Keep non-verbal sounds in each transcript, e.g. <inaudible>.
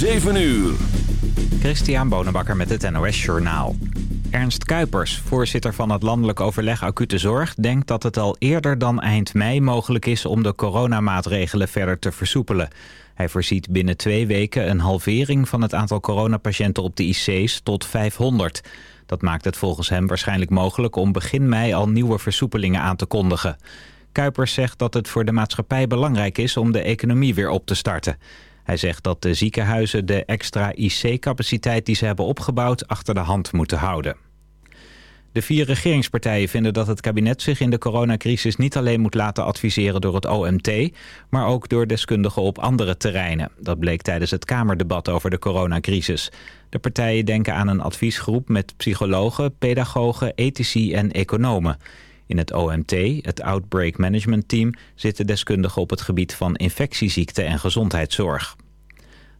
7 uur. Christian Bonenbakker met het NOS Journaal. Ernst Kuipers, voorzitter van het Landelijk Overleg Acute Zorg... denkt dat het al eerder dan eind mei mogelijk is om de coronamaatregelen verder te versoepelen. Hij voorziet binnen twee weken een halvering van het aantal coronapatiënten op de IC's tot 500. Dat maakt het volgens hem waarschijnlijk mogelijk om begin mei al nieuwe versoepelingen aan te kondigen. Kuipers zegt dat het voor de maatschappij belangrijk is om de economie weer op te starten. Hij zegt dat de ziekenhuizen de extra IC-capaciteit die ze hebben opgebouwd achter de hand moeten houden. De vier regeringspartijen vinden dat het kabinet zich in de coronacrisis niet alleen moet laten adviseren door het OMT, maar ook door deskundigen op andere terreinen. Dat bleek tijdens het Kamerdebat over de coronacrisis. De partijen denken aan een adviesgroep met psychologen, pedagogen, ethici en economen. In het OMT, het Outbreak Management Team, zitten deskundigen op het gebied van infectieziekten en gezondheidszorg.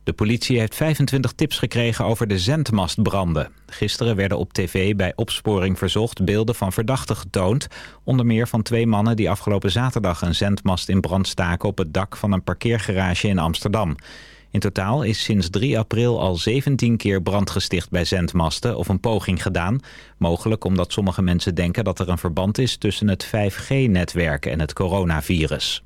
De politie heeft 25 tips gekregen over de zendmastbranden. Gisteren werden op tv bij opsporing verzocht beelden van verdachten getoond. Onder meer van twee mannen die afgelopen zaterdag een zendmast in brand staken op het dak van een parkeergarage in Amsterdam. In totaal is sinds 3 april al 17 keer brand gesticht bij zendmasten of een poging gedaan. Mogelijk omdat sommige mensen denken dat er een verband is tussen het 5G-netwerk en het coronavirus.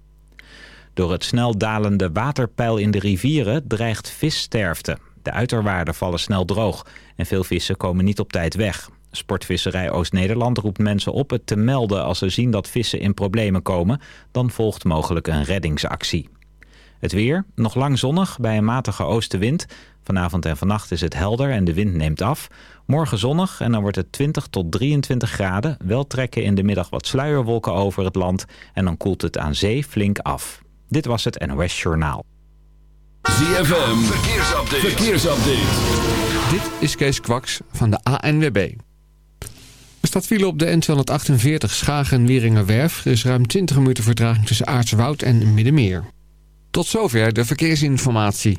Door het snel dalende waterpeil in de rivieren dreigt vissterfte. De uiterwaarden vallen snel droog en veel vissen komen niet op tijd weg. Sportvisserij Oost-Nederland roept mensen op het te melden als ze zien dat vissen in problemen komen. Dan volgt mogelijk een reddingsactie. Het weer, nog lang zonnig bij een matige oostenwind. Vanavond en vannacht is het helder en de wind neemt af. Morgen zonnig en dan wordt het 20 tot 23 graden. Wel trekken in de middag wat sluierwolken over het land en dan koelt het aan zee flink af. Dit was het NOS Journaal. ZFM, verkeersupdate. verkeersupdate. Dit is Kees Kwaks van de ANWB. Er staat file op de N248 Schagen-Wieringerwerf. Er is ruim 20 minuten vertraging tussen Aartswoud en Middenmeer. Tot zover de verkeersinformatie.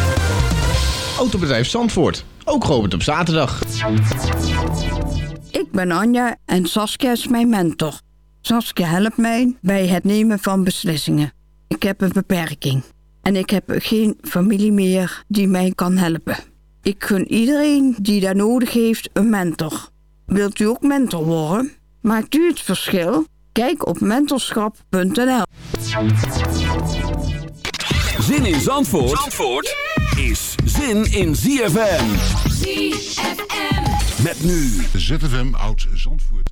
Autobedrijf Zandvoort, ook geopend op zaterdag. Ik ben Anja en Saskia is mijn mentor. Saskia helpt mij bij het nemen van beslissingen. Ik heb een beperking en ik heb geen familie meer die mij kan helpen. Ik gun iedereen die daar nodig heeft een mentor. Wilt u ook mentor worden? Maakt u het verschil? Kijk op mentorschap.nl. Zin in Zandvoort, Zandvoort is zin in ZFM. ZFM. Met nu ZFM Oud Zandvoort.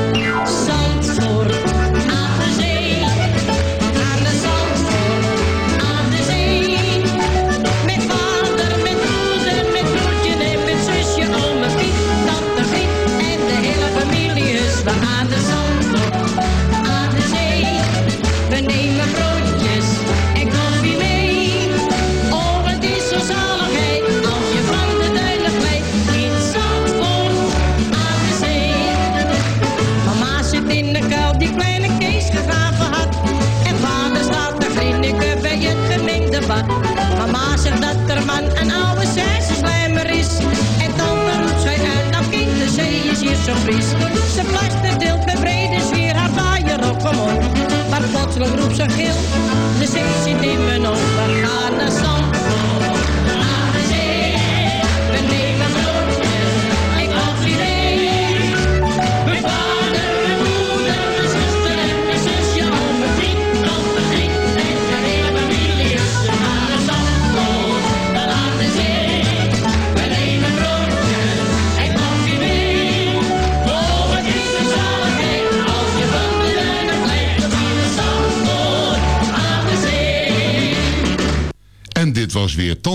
Mama zegt dat er man een oude slijmer is. En dan roept zij uit, dat kind, de zee is hier zo fris. Ze plaster deelt met brede sfeer haar vaaier op, kom op. Maar plotseling roept ze gil, de zee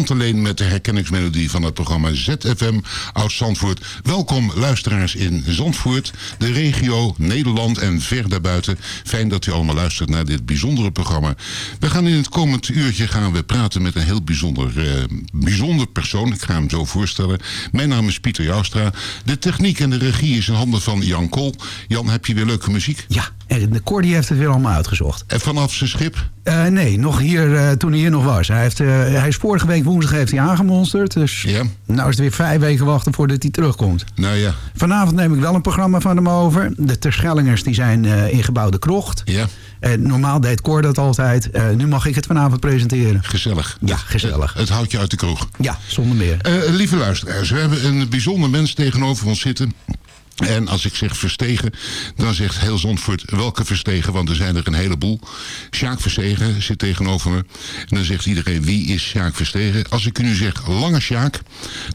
was weer Tante Leen met de herkenningsmelodie van het programma ZFM Oud-Zandvoort. Welkom luisteraars in Zandvoort, de regio, Nederland en ver daarbuiten. Fijn dat u allemaal luistert naar dit bijzondere programma. We gaan in het komend uurtje gaan we praten met een heel bijzonder, eh, bijzonder persoon. Ik ga hem zo voorstellen. Mijn naam is Pieter Joustra. De techniek en de regie is in handen van Jan Kool. Jan, heb je weer leuke muziek? Ja, en de Cordy heeft het weer allemaal uitgezocht. En vanaf zijn schip? Eh, nee, nog hier, eh, toen hij hier nog was. Hij, heeft, eh, hij is vorige week woensdag heeft hij aangemonsterd. Dus nou is het weer vijf weken wachten voordat hij terugkomt. Nou ja. Vanavond neem ik wel een programma van hem over. De Terschellingers die zijn in gebouwde krocht. Ja. En normaal deed Cor dat altijd. Nu mag ik het vanavond presenteren. Gezellig. Ja, gezellig. Het houdt je uit de kroeg. Ja, zonder meer. Lieve luisteraars, we hebben een bijzonder mens tegenover ons zitten. En als ik zeg Verstegen, dan zegt heel Zondvoort welke Verstegen, want er zijn er een heleboel. Sjaak Verstegen zit tegenover me. En dan zegt iedereen, wie is Sjaak Verstegen? Als ik nu zeg Lange Sjaak,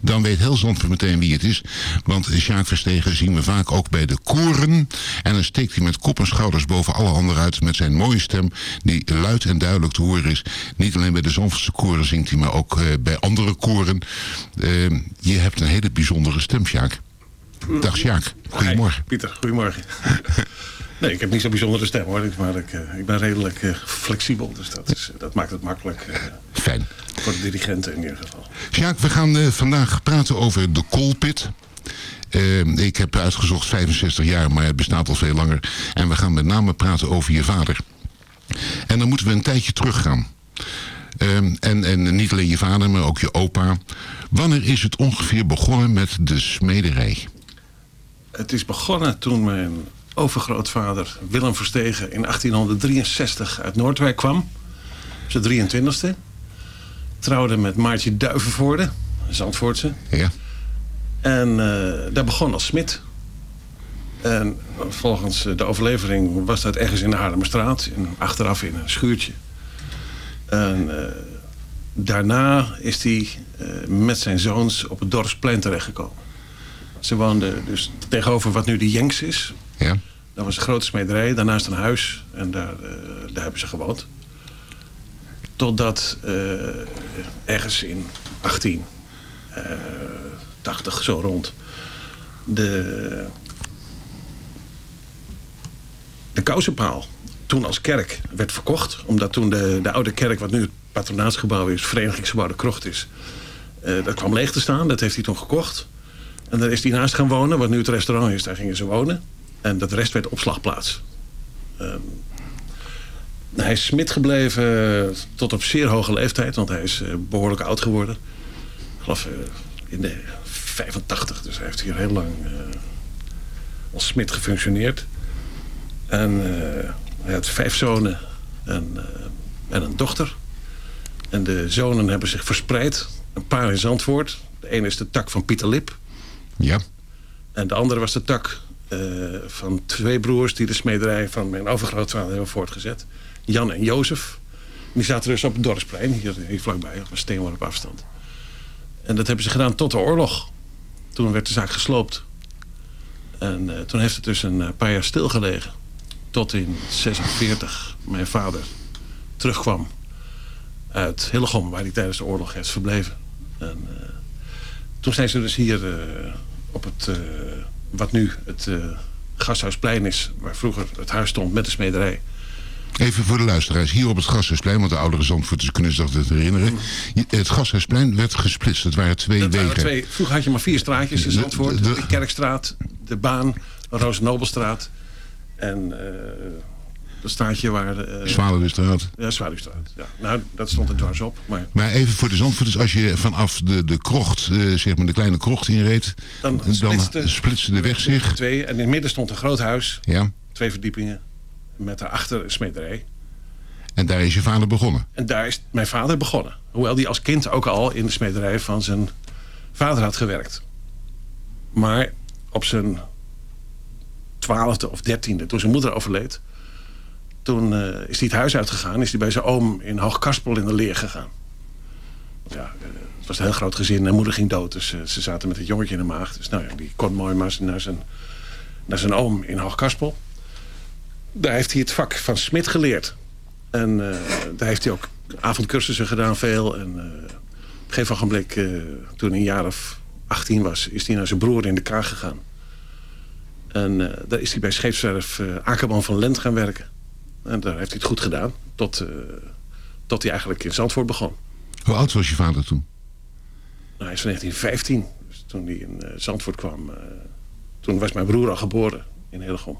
dan weet heel Zondvoort meteen wie het is. Want Sjaak Verstegen zien we vaak ook bij de koren. En dan steekt hij met kop en schouders boven alle anderen uit met zijn mooie stem, die luid en duidelijk te horen is. Niet alleen bij de Zandvoortse koren zingt hij, maar ook eh, bij andere koren. Eh, je hebt een hele bijzondere stem, Sjaak. Dag Sjaak, goedemorgen. Hi, Pieter, goedemorgen. <laughs> nee, ik heb niet zo'n bijzondere stem hoor, maar ik, eh, ik ben redelijk eh, flexibel. Dus dat, is, dat maakt het makkelijk. eh, Fijn. Voor de dirigenten in ieder geval. Sjaak, we gaan eh, vandaag praten over de koolpit. Eh, ik heb uitgezocht 65 jaar, maar het bestaat al veel langer. En we gaan met name praten over je vader. En dan moeten we een tijdje teruggaan. Eh, en, en niet alleen je vader, maar ook je opa. Wanneer is het ongeveer begonnen met de smederij? Het is begonnen toen mijn overgrootvader Willem Verstegen in 1863 uit Noordwijk kwam. Zijn 23ste. Trouwde met Maartje Duivenvoorde, Zandvoortse. Ja. En eh, daar begon als smid. En volgens de overlevering was dat ergens in de Haarlemmerstraat. Achteraf in een schuurtje. En eh, daarna is hij eh, met zijn zoons op het dorpsplein terechtgekomen. Ze woonden dus tegenover wat nu de Jenks is. Ja. Dat was een grote smederij, daarnaast een huis. En daar, eh, daar hebben ze gewoond. Totdat eh, ergens in 1880 zo rond de, de kousenpaal toen als kerk werd verkocht. Omdat toen de, de oude kerk, wat nu het patronaatsgebouw is, verenigingsgebouw de krocht is. eh, dat kwam leeg te staan, dat heeft hij toen gekocht. En daar is hij naast gaan wonen, wat nu het restaurant is, daar gingen ze wonen. En dat rest werd opslagplaats. Ehm, hij is smid gebleven tot op zeer hoge leeftijd, want hij is eh, behoorlijk oud geworden. Ik geloof eh, in de 85, dus hij heeft hier heel lang eh, als smid gefunctioneerd. En hij had vijf zonen en, en een dochter. En de zonen hebben zich verspreid. Een paar in Zandvoort. De ene is de tak van Pieter Lip. Ja. En de andere was de tak eh, van twee broers... die de smederij van mijn overgrootvader hebben voortgezet. Jan en Jozef. Die zaten dus op het dorpsplein, hier, vlakbij, op een steenworp afstand. En dat hebben ze gedaan tot de oorlog. Toen werd de zaak gesloopt. En eh, toen heeft het dus een eh, paar jaar stilgelegen. Tot in 46 mijn vader terugkwam uit Hillegom, waar hij tijdens de oorlog heeft verbleven. En, toen zijn ze dus hier eh, op het, eh, wat nu het eh, Gasthuisplein is, waar vroeger het huis stond met de smederij. Even voor de luisteraars. Hier op het Gashuisplein, want de oudere Zandvoorters kunnen zich dat herinneren. Het Gashuisplein werd gesplitst. Het waren twee Dat waren wegen. twee, vroeger had je maar vier straatjes in Zandvoort. de- De, Kerkstraat, de Baan, Roos Nobelstraat en Dat staatje waar... eh Zwaluwestraat. Ja, Zwaluwestraat. Ja. Nou, dat stond er dwars op. Maar Maar even voor de Zandvoorters, als je vanaf de, de krocht, eh, zeg maar de kleine krocht inreed, dan dan splitste, splitste de weg zich. Twee, en in het midden stond een groot huis. Ja. Twee verdiepingen. Met daarachter een smederij. En daar is je vader begonnen. En daar is mijn vader begonnen. Hoewel hij als kind ook al in de smederij van zijn vader had gewerkt. Maar op zijn twaalfde of dertiende, toen zijn moeder overleed... toen eh, is hij het huis uitgegaan. Is hij bij zijn oom in Hoogkaspel in de leer gegaan. Ja, eh, het was een heel groot gezin. En moeder ging dood, dus eh, ze zaten met het jongetje in de maag. Dus nou ja, die kon mooi maar naar zijn, naar zijn oom in Hoogkaspel. Daar heeft hij het vak van smid geleerd. En daar heeft hij ook avondcursussen gedaan, veel. En op een gegeven ogenblik, toen hij een jaar of 18 was... is hij naar zijn broer in de Kaag gegaan. En eh, daar is hij bij scheepswerf eh Akerman van Lent gaan werken. En daar heeft hij het goed gedaan. Tot, eh, tot hij eigenlijk in Zandvoort begon. Hoe oud was je vader toen? Nou, hij is van 1915. Dus toen hij in eh, Zandvoort kwam... eh, toen was mijn broer al geboren in Hillegom.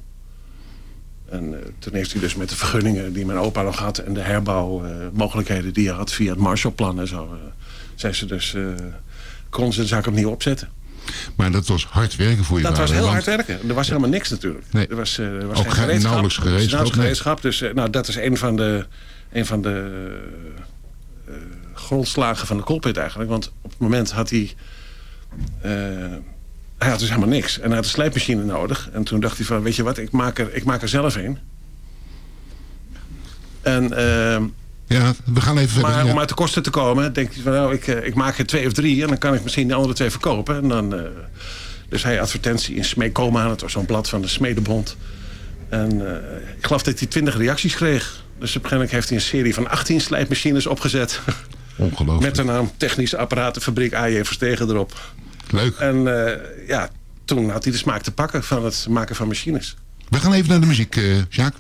En toen heeft hij dus met de vergunningen die mijn opa nog had... en de herbouwmogelijkheden die hij had via het Marshallplan en zo... eh, zijn ze dus... kon ze de zaak opnieuw opzetten. Maar dat was hard werken voor je Dat vader. was heel want- hard werken. Er was helemaal niks natuurlijk. Nee. Er was, eh, er was Ook geen gereedschap. nauwelijks gereedschap, Nauwelijks gereedschap. Dus eh, nou, dat is een van de, een van de eh, grondslagen van de koolpit eigenlijk. Want op het moment had hij... hij had dus helemaal niks. En hij had een slijpmachine nodig. En toen dacht hij van, weet je wat, ik maak er, ik maak er zelf een. En... eh, Ja, we gaan even verder. maar ja. om uit de kosten te komen, denkt hij van nou, ik, eh, ik maak er twee of drie en dan kan ik misschien de andere twee verkopen. En dan, eh, dus hij advertentie in Smeekoma, dat was zo'n blad van de Smedebond. En eh, ik geloof dat hij twintig reacties kreeg. Dus op een gegeven moment heeft hij een serie van 18 slijpmachines opgezet. Ongelooflijk. Met de naam Technische Apparatenfabriek AJ Verstegen erop. Leuk. En ja, toen had hij de smaak te pakken van het maken van machines. We gaan even naar de muziek, Sjaak.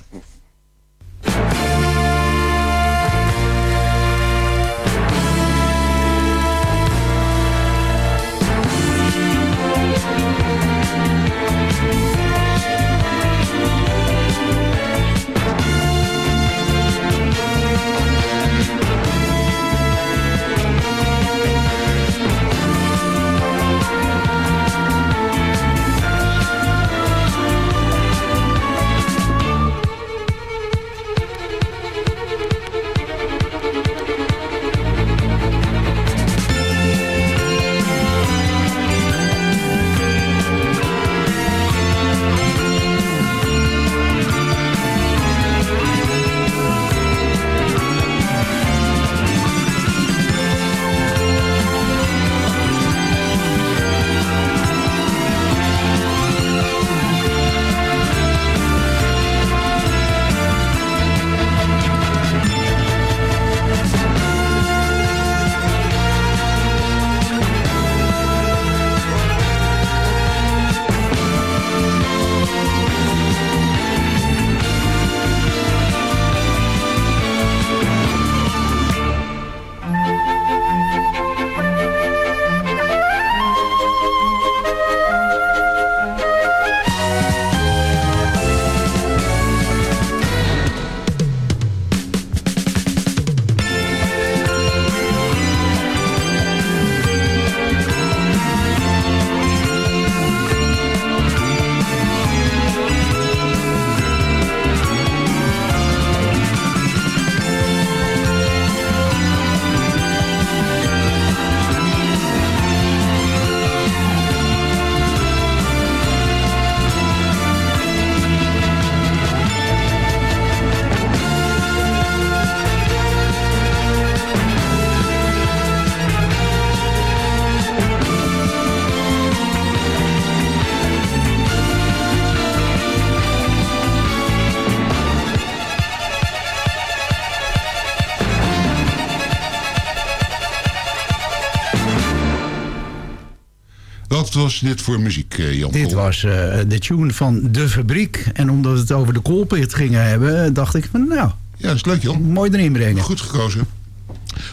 Was dit voor muziek, eh, Jan Dit Kool? was eh, de tune van De Fabriek. En omdat we het over de koolpit gingen hebben, dacht ik van nou... Ja, dat is leuk, Jan. Mooi erin brengen. Goed gekozen.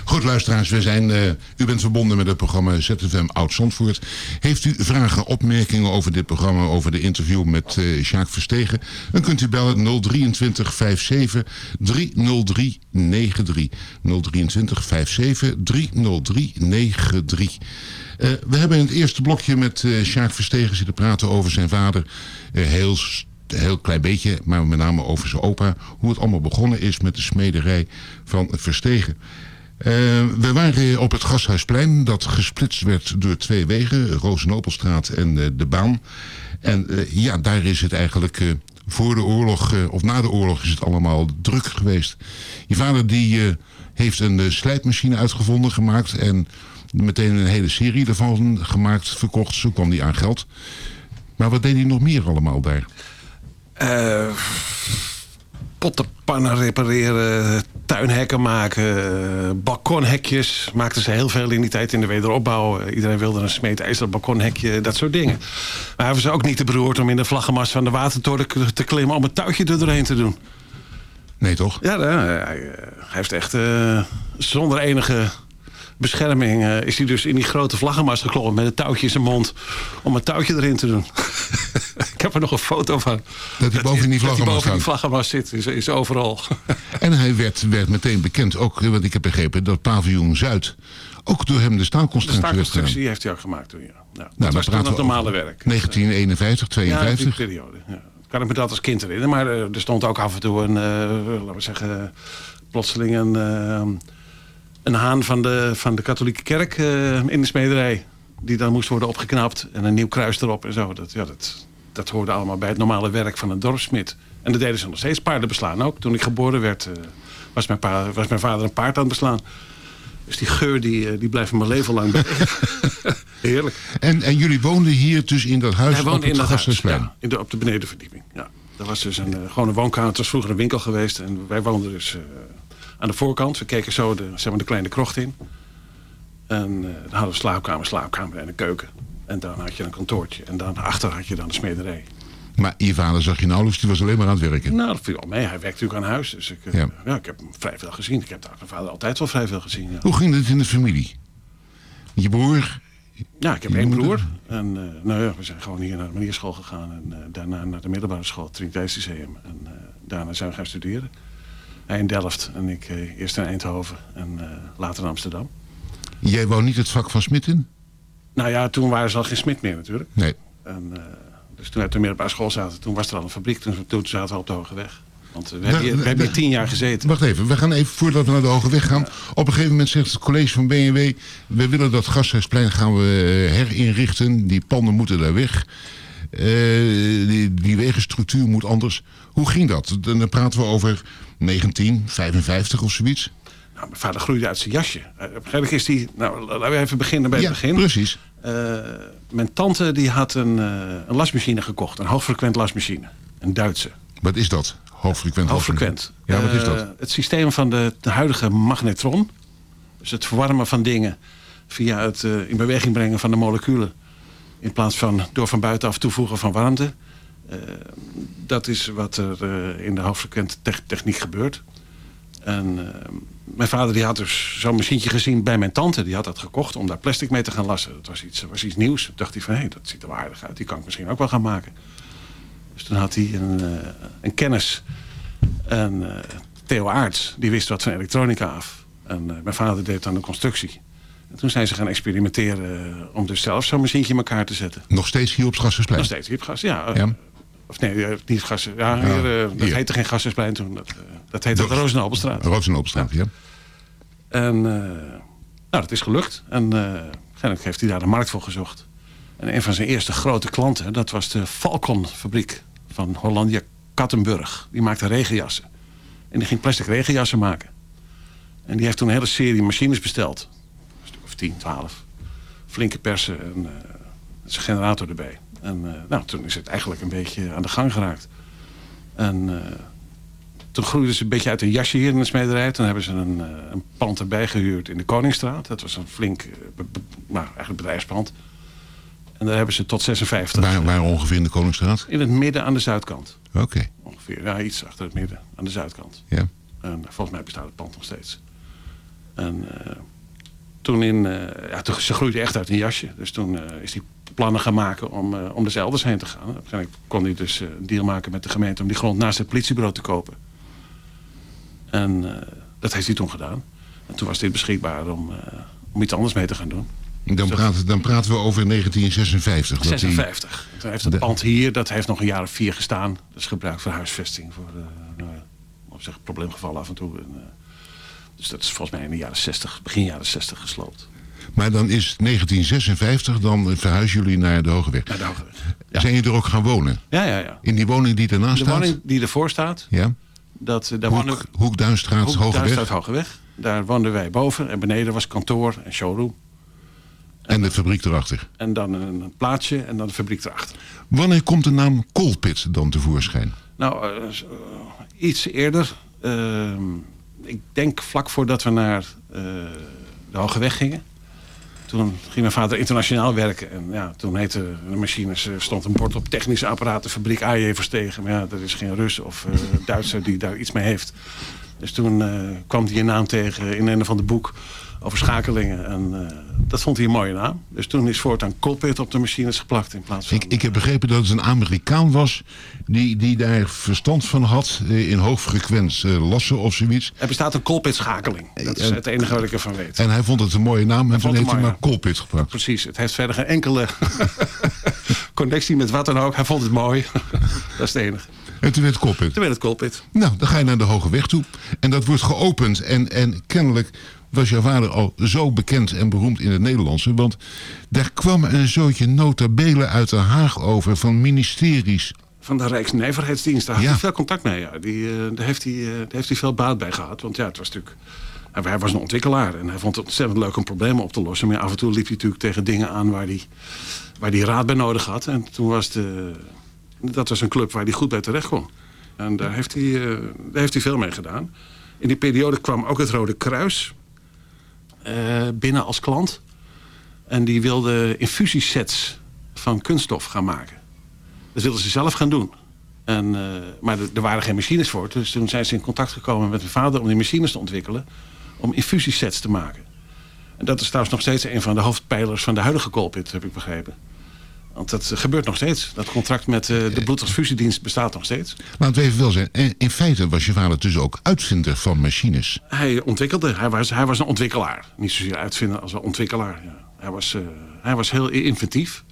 Goed, luisteraars, we zijn, eh, u bent verbonden met het programma ZFM Oud-Zandvoort. Heeft u vragen, opmerkingen over dit programma, over de interview met eh Sjaak Verstegen? Dan kunt u bellen 023 57 303 93. 023 57 303 93. Eh, we hebben in het eerste blokje met eh Sjaak Verstegen zitten praten over zijn vader. Eh, heel heel klein beetje, maar met name over zijn opa. Hoe het allemaal begonnen is met de smederij van Verstegen. We waren op het Gashuisplein, dat gesplitst werd door twee wegen, Rozenopelstraat en de Baan. En ja, daar is het eigenlijk voor de oorlog, of na de oorlog is het allemaal druk geweest. Je vader die heeft een slijpmachine uitgevonden, gemaakt en meteen een hele serie ervan gemaakt, verkocht. Zo kwam hij aan geld. Maar wat deed hij nog meer allemaal daar? Eh, pottenpannen repareren, tuinhekken maken, eh, balkonhekjes. Maakten ze heel veel in die tijd in de wederopbouw. Eh, Iedereen wilde een smeedijzer balkonhekje, dat soort dingen. Maar hij was ook niet te beroerd om in de vlaggenmast van de watertoren te klimmen... om een touwtje er doorheen te doen. Nee, toch? Ja, nou, hij, hij heeft echt zonder enige bescherming... eh, is hij dus in die grote vlaggenmast geklommen met een touwtje in zijn mond... om een touwtje erin te doen. <laughs> Ik heb er nog een foto van. Dat hij boven die vlaggenmast boven die vlaggenmast zit, is, is overal. <laughs> En hij werd, werd meteen bekend, ook wat ik heb begrepen, dat paviljoen Zuid ook door hem de De staalconstructie werd gedaan. staakconstructie heeft hij ook gemaakt toen, ja. Nou, dat was het normale werk. 1951, Ja, in 52. die periode. Ja. Kan ik me dat als kind herinneren. Maar eh, er stond ook af en toe een, eh, laten we zeggen, plotseling een, een haan van de, van de katholieke kerk eh, in de smederij. Die dan moest worden opgeknapt en een nieuw kruis erop en zo. Dat, ja, dat, dat hoorde allemaal bij het normale werk van een dorpsmid. En dat deden ze nog steeds. Paarden beslaan ook. Toen ik geboren werd, eh, was, mijn pa, was mijn vader een paard aan het beslaan. Dus die geur die, eh, die blijft me mijn leven lang bij. <laughs> Heerlijk. En, en jullie woonden hier dus in dat huis Hij woonde in dat huis, ja, in de, op de benedenverdieping. Ja. Dat was dus een, gewoon een woonkamer. Het was vroeger een winkel geweest. En wij woonden dus aan de voorkant. We keken zo de, zeg maar de kleine krocht in. En eh, dan hadden we slaapkamer, slaapkamer en een keuken. En dan had je een kantoortje. En dan achter had je dan de smederij. Maar je vader zag je nauwelijks, die was alleen maar aan het werken. Nou, dat viel wel mee. Hij werkte natuurlijk aan huis. Dus ik, eh, Ja. ja. ik heb hem vrij veel gezien. Ik heb daar mijn vader altijd wel vrij veel gezien. Ja, Hoe ging het in de familie? Je broer? ja ik heb één broer. En eh, nou ja, we zijn gewoon hier naar de manierschool gegaan. En daarna naar de middelbare school, Triniteitslyceum. En daarna zijn we gaan studeren. In Delft en ik eh, eerst in Eindhoven en eh, later in Amsterdam. Jij wou niet het vak van Smit in? Nou ja, toen waren ze al geen smid meer natuurlijk. Nee. En, eh, dus toen we op de middelbare school zaten, toen was er al een fabriek. Toen, toen zaten we op de Hoge Weg. Want we hebben hier, we hebben hier tien jaar gezeten. Wacht even, we gaan even, voordat we naar de Hoge Weg gaan. Op een gegeven moment zegt het college van BMW... we willen dat Gasthuisplein gaan we herinrichten. Die panden moeten daar weg. Eh, die, die wegenstructuur moet anders. Hoe ging dat? Dan praten we over 1955 of zoiets. Nou, mijn vader groeide uit zijn jasje. Uh, eigenlijk is die... Nou, laten we even beginnen bij Ja, het begin. precies. Eh, mijn tante die had een, eh, een lasmachine gekocht. Een hoogfrequent lasmachine. Een Duitse. Wat is dat? Hoogfrequent. Hoogfrequent. Ja, wat is Eh, dat? het systeem van de, de huidige magnetron. Dus het verwarmen van dingen via het eh, in beweging brengen van de moleculen. In plaats van door van buitenaf toevoegen van warmte. Eh, dat is wat er eh, in de hoogfrequente tech- techniek gebeurt. En eh, mijn vader die had dus zo'n machientje gezien bij mijn tante. Die had dat gekocht om daar plastic mee te gaan lassen. Dat was iets, was iets nieuws. Toen dacht hij van, hé, dat ziet er wel aardig uit. Die kan ik misschien ook wel gaan maken. Dus toen had hij een, een kennis. En Theo Aarts, die wist wat van elektronica af. En mijn vader deed dan de constructie. En toen zijn ze gaan experimenteren eh, om dus zelf zo'n machientje in elkaar te zetten. Nog steeds hier op het Gasthuisplein? Nog steeds hier op gas, ja. eh, Ja. Of nee, eh, niet gas. Ja, Ja, hier, eh, dat hier. heette geen Gashuisplein toen. Dat, eh, dat heette de Rozenopelstraat. Rozenopelstraat, ja. En eh, nou, dat is gelukt. En eh, uiteindelijk heeft hij daar de markt voor gezocht. En een van zijn eerste grote klanten, dat was de Falcon-fabriek van Hollandia Kattenburg. Die maakte regenjassen. En die ging plastic regenjassen maken. En die heeft toen een hele serie machines besteld. Een stuk of 10, 12. Flinke persen en eh, zijn generator erbij. En eh, nou, toen is het eigenlijk een beetje aan de gang geraakt. En eh, toen groeiden ze een beetje uit een jasje hier in de smederij. Toen hebben ze een, een pand erbij gehuurd in de Koningsstraat. Dat was een flink, be- nou, eigenlijk bedrijfspand. En daar hebben ze tot 56. Waar, waar ongeveer in de Koningsstraat? In het midden aan de zuidkant. Oké. Ongeveer, ja, iets achter het midden aan de zuidkant. Ja. En volgens mij bestaat het pand nog steeds. En toen in... eh, ja, toen, ze groeide echt uit een jasje. Dus toen eh, is hij plannen gaan maken om, eh, om er elders heen te gaan. Uiteindelijk kon hij dus een deal maken met de gemeente... om die grond naast het politiebureau te kopen. En dat heeft hij toen gedaan. En toen was dit beschikbaar om, om iets anders mee te gaan doen. Dan praten, dan praten we over 1956. dat die- 56. Toen heeft het pand hier, dat heeft nog een jaar of vier gestaan. Dat is gebruikt voor huisvesting. Voor, eh, nou ja, op zich probleemgevallen af en toe. En, dus dat is volgens mij in de jaren 60, begin jaren 60 gesloopt. Maar dan is het 1956, dan verhuizen jullie naar de Hogeweg. Naar de Hogeweg. Zijn jullie er ook gaan wonen? Ja, ja, ja. In die woning die ernaast De staat? woning die ervoor staat, Ja. dat, eh, daar Hoek, wonen Hoek Duinstraat, Hoek, Hogeweg. Duinstraat, Hogeweg. Daar woonden wij boven. En beneden was kantoor en showroom. En de fabriek erachter. En dan een plaatsje en dan de fabriek erachter. Wanneer komt de naam Colpit dan tevoorschijn? Nou, eh, eh, iets eerder. Ehm, ik denk vlak voordat we naar eh, de Hoge Weg gingen. Toen ging mijn vader internationaal werken. En ja, toen heette de machines, er stond een bord op technische apparatenfabriek AJ Verstegen. Maar ja, dat is geen Rus of eh, <laughs> Duitser die daar iets mee heeft. Dus toen eh, kwam hij een naam tegen in een of ander boek over schakelingen. En eh, dat vond hij een mooie naam. Dus toen is voortaan Colpit op de machines geplakt in plaats van... Ik, ik heb begrepen dat het een Amerikaan was die, die daar verstand van had eh, in hoogfrequent eh, lassen of zoiets. Er bestaat een Colpit schakeling. Dat is En- het enige wat ik ervan weet. En hij vond het een mooie naam en toen heeft hij maar Colpit gepakt. Precies, het heeft verder geen enkele <laughs> connectie met wat dan ook. Hij vond het mooi. <laughs> dat is het enige. En toen werd het Colpit. Toen werd het Colpit. Nou, dan ga je naar de Hoge Weg toe. En dat wordt geopend. En, en kennelijk was jouw vader al zo bekend en beroemd in het Nederlandse. Want daar kwam een zootje notabelen uit Den Haag over van ministeries. Van de Rijksnijverheidsdienst, daar had Ja. hij veel contact mee. Ja. Die, eh, daar, heeft hij, eh, daar heeft hij veel baat bij gehad. Want ja, het was natuurlijk... Hij was een ontwikkelaar en hij vond het ontzettend leuk om problemen op te lossen. Maar af en toe liep hij natuurlijk tegen dingen aan waar hij, waar raad bij nodig had. En toen was de, dat was een club waar hij goed bij terecht kon. En daar heeft hij, eh, daar heeft hij veel mee gedaan. In die periode kwam ook het Rode Kruis binnen als klant. En die wilde infusiesets van kunststof gaan maken. Dat wilden ze zelf gaan doen. En, eh, maar er, waren geen machines voor. Dus toen zijn ze in contact gekomen met mijn vader om die machines te ontwikkelen. Om infusiesets te maken. En dat is trouwens nog steeds een van de hoofdpijlers van de huidige Colpit, heb ik begrepen. Want dat eh, gebeurt nog steeds. Dat contract met eh, de bloedtransfusiedienst bestaat nog steeds. Laten we even wel zijn. In feite was je vader dus ook uitvinder van machines. Hij ontwikkelde, hij was, hij was een ontwikkelaar. Niet zozeer uitvinder als een ontwikkelaar. Ja. Hij, was, eh, hij was heel inventief.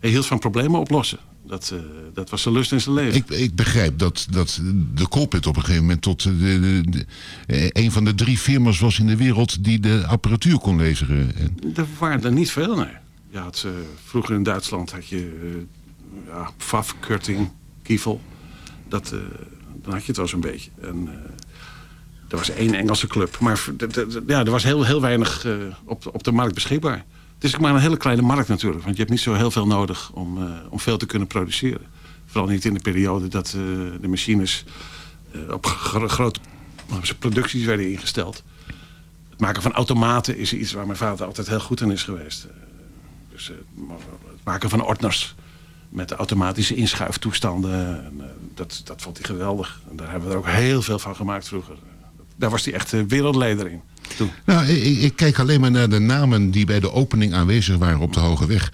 Hij hield van problemen oplossen. Dat, dat was zijn lust in zijn leven. Ik, ik begrijp dat, dat de Colpit op een gegeven moment tot de, de, de- een van de drie firma's was in de wereld die de apparatuur kon leveren. En Er waren er niet veel, nee. Had, eh, vroeger in Duitsland had je eh ja, Pfaff, Kiefel. Dat, eh, dan had je het wel zo'n beetje. En, er was één Engelse club. Maar ja, er was heel, heel weinig op, op de markt beschikbaar. Het is maar een hele kleine markt natuurlijk. Want je hebt niet zo heel veel nodig om, om veel te kunnen produceren. Vooral niet in de periode dat de machines op gro- grote producties werden ingesteld. Het maken van automaten is iets waar mijn vader altijd heel goed in is geweest. Dus eh, het maken van ordners met automatische inschuiftoestanden. En, eh, dat, dat vond hij geweldig. En daar hebben we er ook heel veel van gemaakt vroeger. Daar was hij echt eh, wereldleider in. Toen. Nou, ik, ik kijk alleen maar naar de namen die bij de opening aanwezig waren op de Hoge Weg.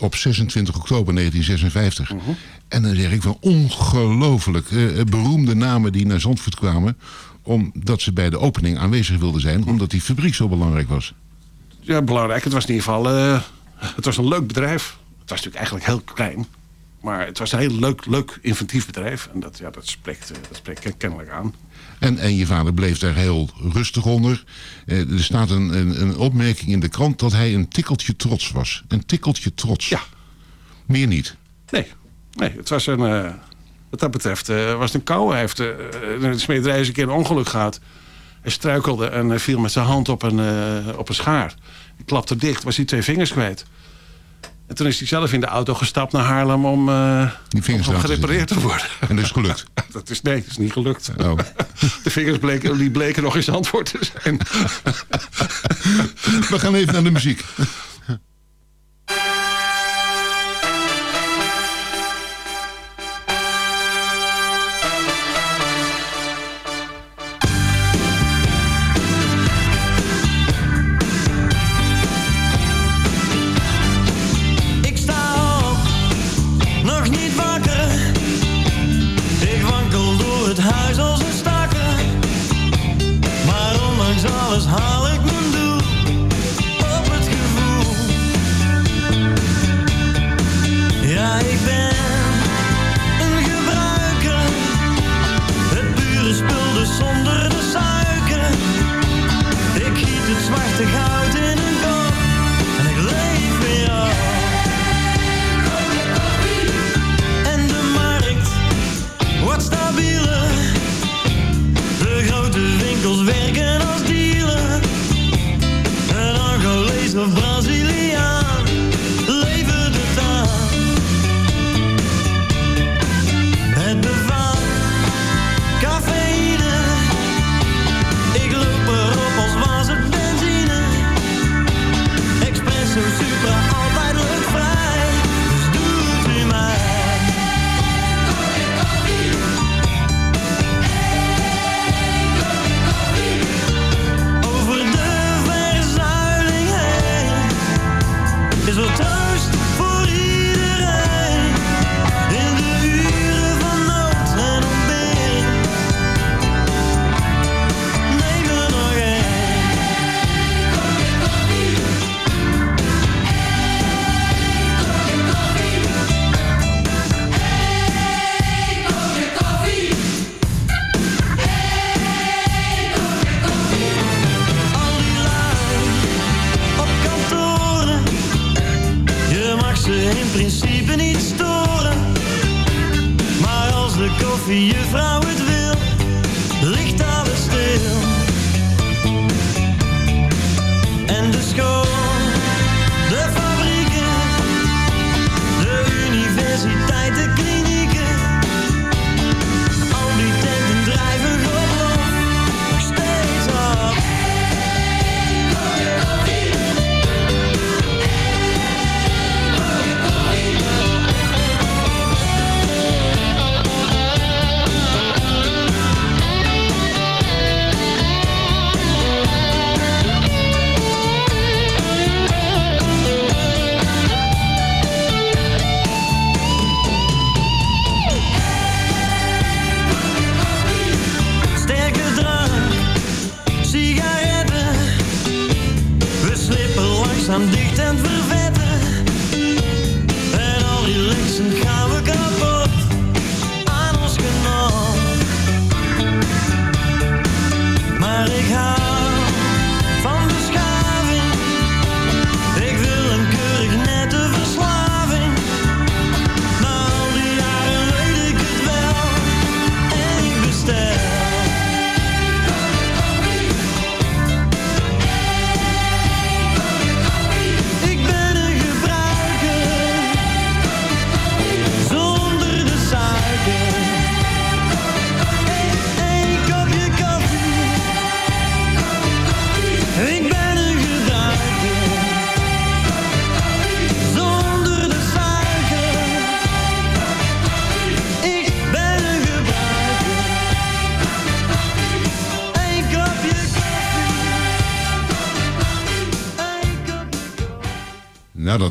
Op 26 oktober 1956. En dan zeg ik van ongelooflijk beroemde namen die naar Zandvoort kwamen. Omdat ze bij de opening aanwezig wilden zijn. Omdat die fabriek zo belangrijk was. Ja, belangrijk. Het was in ieder geval het was een leuk bedrijf. Het was natuurlijk eigenlijk heel klein. Maar het was een heel leuk, leuk inventief bedrijf. En dat, ja, dat, spreekt, eh, dat spreekt kennelijk aan. En, en je vader bleef daar heel rustig onder. Eh, er staat een, een, een opmerking in de krant dat hij een tikkeltje trots was. Een tikkeltje trots. Ja. Meer niet. Nee, nee het was een, eh, wat dat betreft eh, was het een kou. Hij heeft in de smederij eens een keer een ongeluk gehad. Hij struikelde en viel met zijn hand op een, op een schaar. Die klapte dicht, was hij twee vingers kwijt. En toen is hij zelf in de auto gestapt naar Haarlem om, eh, Die vingers om te gerepareerd te worden. En dat is gelukt. <laughs> Dat is, nee, dat is niet gelukt. Oh. De vingers bleken, die bleken nog eens antwoord te zijn. <laughs> We gaan even naar de muziek.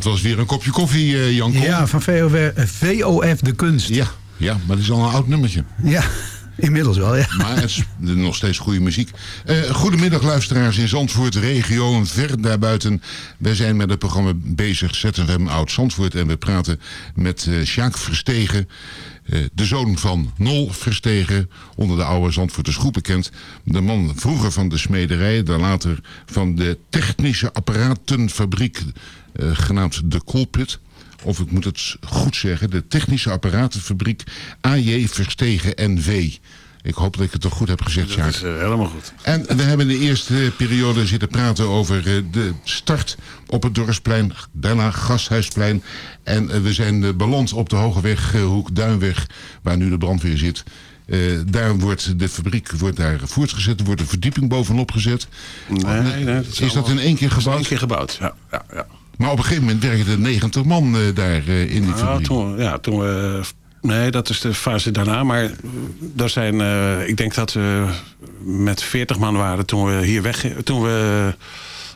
Dat was weer een kopje koffie, eh Jan Kool. Ja, van VOF, eh, VOF De Kunst. Ja, ja, maar dat is al een oud nummertje. Ja, inmiddels wel, ja. Maar het is nog steeds goede muziek. Eh, goedemiddag luisteraars in Zandvoort, regio en ver daarbuiten. Wij zijn met het programma bezig, ZFM Oud Zandvoort. En we praten met eh Sjaak Verstegen, de zoon van Nol Verstegen. Onder de oude Zandvoorters groep bekend. De man vroeger van de smederij, dan later van de technische apparatenfabriek, eh, genaamd de Colpit of ik moet het goed zeggen, de Technische Apparatenfabriek AJ Verstegen NV. Ik hoop dat ik het toch goed heb gezegd, Dat Sjaak. is eh, helemaal goed. En we hebben in de eerste periode zitten praten over eh, de start op het Dorpsplein, daarna Gasthuisplein. En eh, we zijn beland op de Hogeweg, Hoek Duinweg, waar nu de brandweer zit. Daar wordt de fabriek wordt daar voortgezet, er wordt een verdieping bovenop gezet. Nee, nee, dat is, is dat in één keer dat is gebouwd? één keer gebouwd, ja. ja, ja. Maar op een gegeven moment werkten er 90 man daar in die Ja, fabriek. toen, ja, toen we... Nee, dat is de fase daarna. Maar eh, er zijn, eh, ik denk dat we met 40 man waren toen we hier weg... Toen we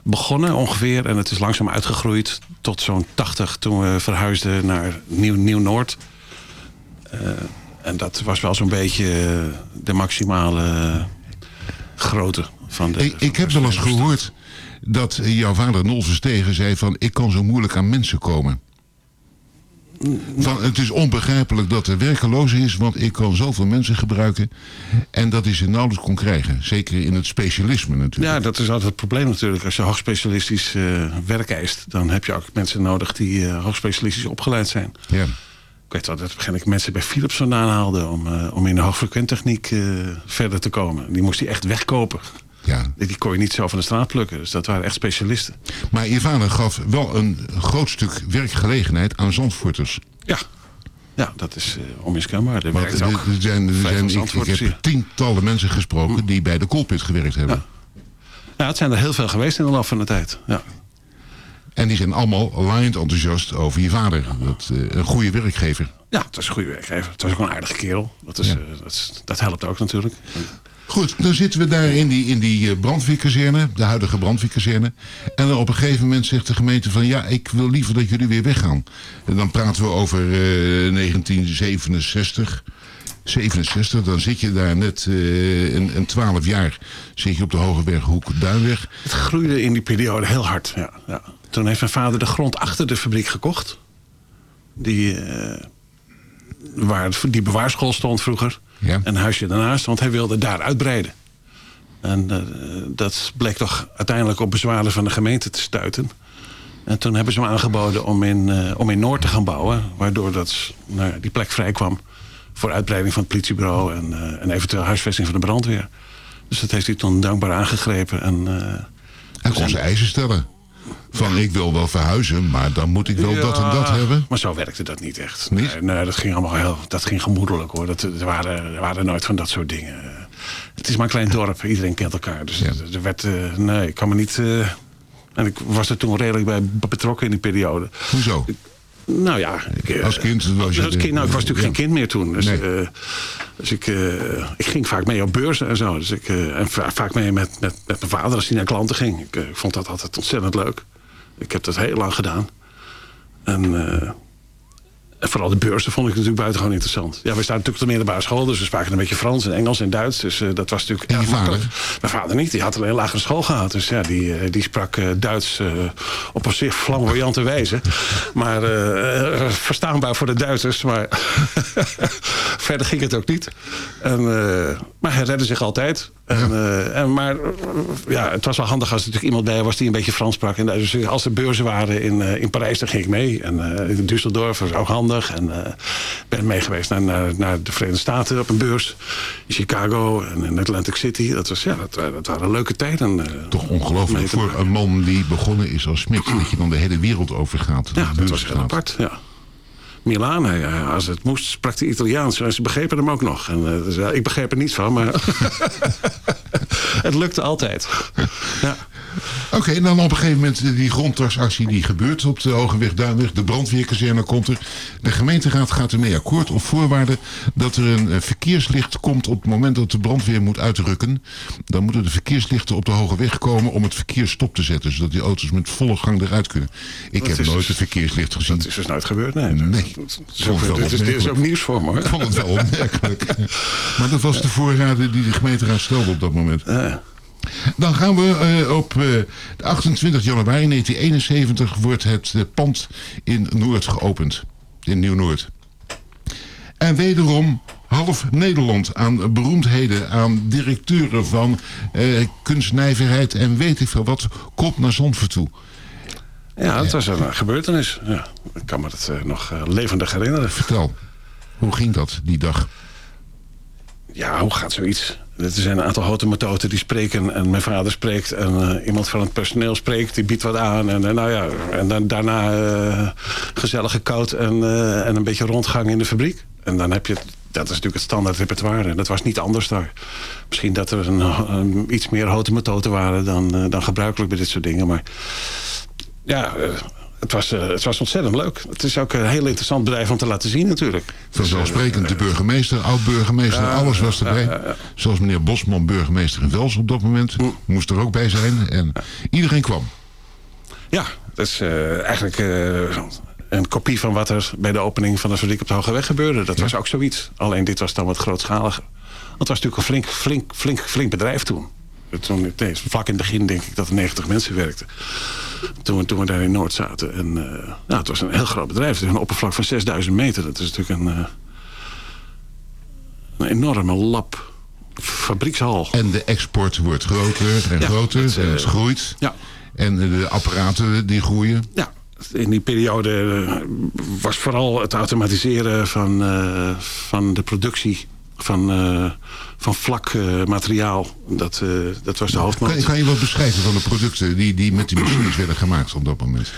begonnen ongeveer. En het is langzaam uitgegroeid tot zo'n 80 toen we verhuisden naar Nieuw- Nieuw-Noord. Eh, en dat was wel zo'n beetje de maximale grootte van de... Ik, ik heb wel eens gehoord dat jouw vader Nol Verstegen zei van... ik kan zo moeilijk aan mensen komen. Van, het is onbegrijpelijk dat er werkeloze is, want ik kan zoveel mensen gebruiken. En dat is je nauwelijks kon krijgen. Zeker in het specialisme natuurlijk. Ja, dat is altijd het probleem natuurlijk. Als je hoogspecialistisch eh, werk eist, dan heb je ook mensen nodig die eh, hoogspecialistisch opgeleid zijn. Ja. Ik weet wel, dat begin ik mensen bij Philips vandaan haalde om, eh, om in de hoogfrequenttechniek verder te komen. Die moest hij echt wegkopen. Ja. Die kon je niet zo van de straat plukken. Dus dat waren echt specialisten. Maar je vader gaf wel een groot stuk werkgelegenheid aan Zandvoorters. Ja, ja dat is uh, onmiskenbaar. Er er, ook er zijn, er zijn, ik, heb tientallen mensen gesproken die bij de koolpit gewerkt hebben. Ja, het zijn er heel veel geweest in de loop van de tijd. Ja. En die zijn allemaal laaiend enthousiast over je vader. Dat, eh, een goede werkgever. ja, het was een goede werkgever. Het was ook een aardige kerel. Dat, is, Ja. eh, dat, is- dat helpt ook natuurlijk. Goed, dan zitten we daar in die, in die eh, brandweerkazerne, de huidige brandweerkazerne. En op een gegeven moment zegt de gemeente van ja, ik wil liever dat jullie weer weggaan. En dan praten we over eh, 1967. 67, dan zit je daar net eh, een, een 12 jaar zit je op de Hogeberg Hoek Duinweg. Het groeide in die periode heel hard. Ja, ja. Toen heeft mijn vader de grond achter de fabriek gekocht. Die, eh, waar die bewaarschool stond vroeger. Ja. Een huisje daarnaast, want hij wilde daar uitbreiden. En eh, dat bleek toch uiteindelijk op bezwaren van de gemeente te stuiten. En toen hebben ze hem aangeboden om in, eh, om in Noord te gaan bouwen. Waardoor dat, nou ja, die plek vrij kwam voor uitbreiding van het politiebureau... en, eh, en eventueel huisvesting van de brandweer. Dus dat heeft hij toen dankbaar aangegrepen. En, Hij kon zijn eisen stellen. Van ik wil wel verhuizen, maar dan moet ik wel dat en dat hebben. Maar zo werkte dat niet echt. Niet? Nee, nee, dat ging allemaal heel, dat ging gemoedelijk hoor. Dat, er, waren, er waren nooit van dat soort dingen. Het is maar een klein dorp, iedereen kent elkaar. Dus er werd, eh, nee, ik kan me niet... eh, en ik was er toen redelijk bij betrokken in die periode. Hoezo? Nou ja, ik, eh, Als kind was je... als kind, nou, ik was natuurlijk Ja. geen kind meer toen. Dus, Nee. dus ik, ik ging vaak mee op beurzen en zo. Dus ik, en va- vaak mee met, met, met mijn vader als hij naar klanten ging. Ik, ik vond dat altijd ontzettend leuk. Ik heb dat heel lang gedaan. En, eh, en vooral de beurzen vond ik natuurlijk buitengewoon interessant. Ja, we staan natuurlijk op de middelbare school, dus we spraken een beetje Frans en Engels en Duits. Dus eh, dat was natuurlijk. En je erg vader? makkelijk. Mijn vader niet, die had alleen lagere school gehad. Dus ja, die, eh, die sprak Duits op een zeer flamboyante <laughs> wijze. Maar verstaanbaar voor de Duitsers, maar <laughs> verder ging het ook niet. En, maar hij redde zich altijd. En, eh, en, maar eh, ja, het was wel handig als er natuurlijk iemand bij was die een beetje Frans sprak. En dus als er beurzen waren in, eh, in Parijs, dan ging ik mee. En eh, in Düsseldorf was ook handig. En eh ben mee geweest naar, naar, naar de Verenigde Staten op een beurs. In Chicago en in Atlantic City. Dat, was, ja, dat, dat waren leuke tijden. eh, Toch ongelooflijk voor een man die begonnen is als smid. Dat je dan de hele wereld overgaat. Ja, de dat was heel apart, ja. Milaan, eh, als het moest, sprak hij Italiaans. En ze begrepen hem ook nog. En, eh, dus, ja, ik begreep er niets van, maar <laughs> <laughs> het lukte altijd. Ja. Oké, en dan op een gegeven moment eh, die grondtaxactie die gebeurt op de Hogeweg Duinweg. De brandweerkazerne komt er. De gemeenteraad gaat ermee akkoord op voorwaarde dat er een eh, verkeerslicht komt op het moment dat de brandweer moet uitrukken. Dan moeten de verkeerslichten op de Hoge Weg komen om het verkeer stop te zetten. Zodat die auto's met volle gang eruit kunnen. Ik Dat heb nooit dus- een verkeerslicht gezien. Dat is dus nooit gebeurd, nee. Nee. Wel dit, is, dit is ook nieuws voor me, hoor. Ik vond het wel opmerkelijk. Maar dat was de voorraden die de gemeenteraad stelde op dat moment. Dan gaan we eh, op eh, de 28 januari 1971 wordt het eh, pand in Noord geopend. In Nieuw-Noord. En wederom half Nederland aan beroemdheden, aan directeuren van eh, kunstnijverheid en weet ik veel wat, komt naar Zandvoort toe. Ja, het was een gebeurtenis. Ja, ik kan me dat eh, nog eh, levendig herinneren. Vertel, hoe ging dat die dag? Ja, hoe gaat zoiets? Er zijn een aantal houten die spreken en mijn vader spreekt en eh, iemand van het personeel spreekt, die biedt wat aan en, eh, nou ja, en dan, daarna eh gezellige koud en, en een beetje rondgang in de fabriek. En dan heb je, dat is natuurlijk het standaard repertoire dat was niet anders daar. Misschien dat er een, iets meer houten waren dan, dan gebruikelijk bij dit soort dingen, maar ja, het was, eh, het was ontzettend leuk. Het is ook een heel interessant bedrijf om te laten zien natuurlijk. Vanzelfsprekend de burgemeester, oud-burgemeester, alles was erbij. Zoals meneer Bosman, burgemeester in Vels op dat moment, moest er ook bij zijn. En iedereen kwam. Ja, dat is eh, eigenlijk... eh, een kopie van wat er bij de opening van de fabriek op de Hoge Weg gebeurde. Dat was ook zoiets. Alleen dit was dan wat grootschaliger. Want het was natuurlijk een flink, flink, flink, flink bedrijf toen. Toen nee, vlak in het begin denk ik dat er 90 mensen werkten. Toen, we- toen we daar in Noord zaten. En, eh, nou, het was een heel groot bedrijf. Het is een oppervlak van 6000 meter. Dat is natuurlijk een, eh, een enorme lab. Fabriekshal. En de export wordt groter en Ja, groter. het, en eh, het groeit. ja. En de apparaten die groeien. Ja, in die periode was vooral het automatiseren van, van de productie van, eh, van vlak eh, materiaal. Dat, eh, dat was de hoofdmoot. Kan, kan je wat beschrijven van de producten die, die met die machines werden gemaakt op dat moment?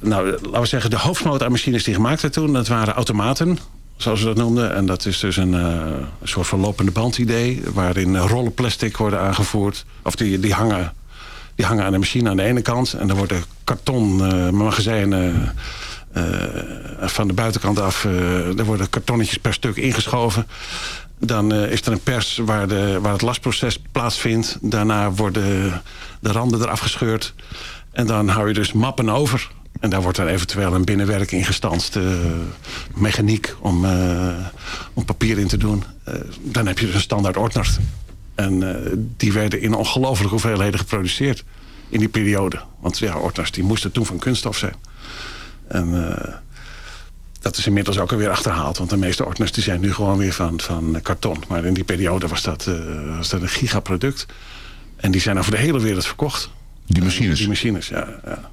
Nou, laten we zeggen, de hoofdmoot aan machines die gemaakt werden toen... dat waren automaten, zoals ze dat noemden. En dat is dus een, een soort van lopende band idee... waarin rollen plastic worden aangevoerd. Of die, die, hangen, die hangen aan de machine aan de ene kant... en dan worden karton magazijnen... eh, van de buitenkant af, eh er worden kartonnetjes per stuk ingeschoven. Dan eh, is er een pers waar, de, waar het lastproces plaatsvindt. Daarna worden de randen eraf gescheurd. En dan hou je dus mappen over. En daar wordt dan eventueel een binnenwerk in gestanst. mechaniek om, om papier in te doen. Dan heb je dus een standaard ordner. En die werden in ongelooflijke hoeveelheden geproduceerd. In die periode. Want ja, ordners die moesten toen van kunststof zijn. En eh, dat is inmiddels ook alweer achterhaald. Want de meeste ordners die zijn nu gewoon weer van, van karton. Maar in die periode was dat, eh, was dat een gigaproduct. En die zijn over de hele wereld verkocht. Die machines? die machines, ja. ja.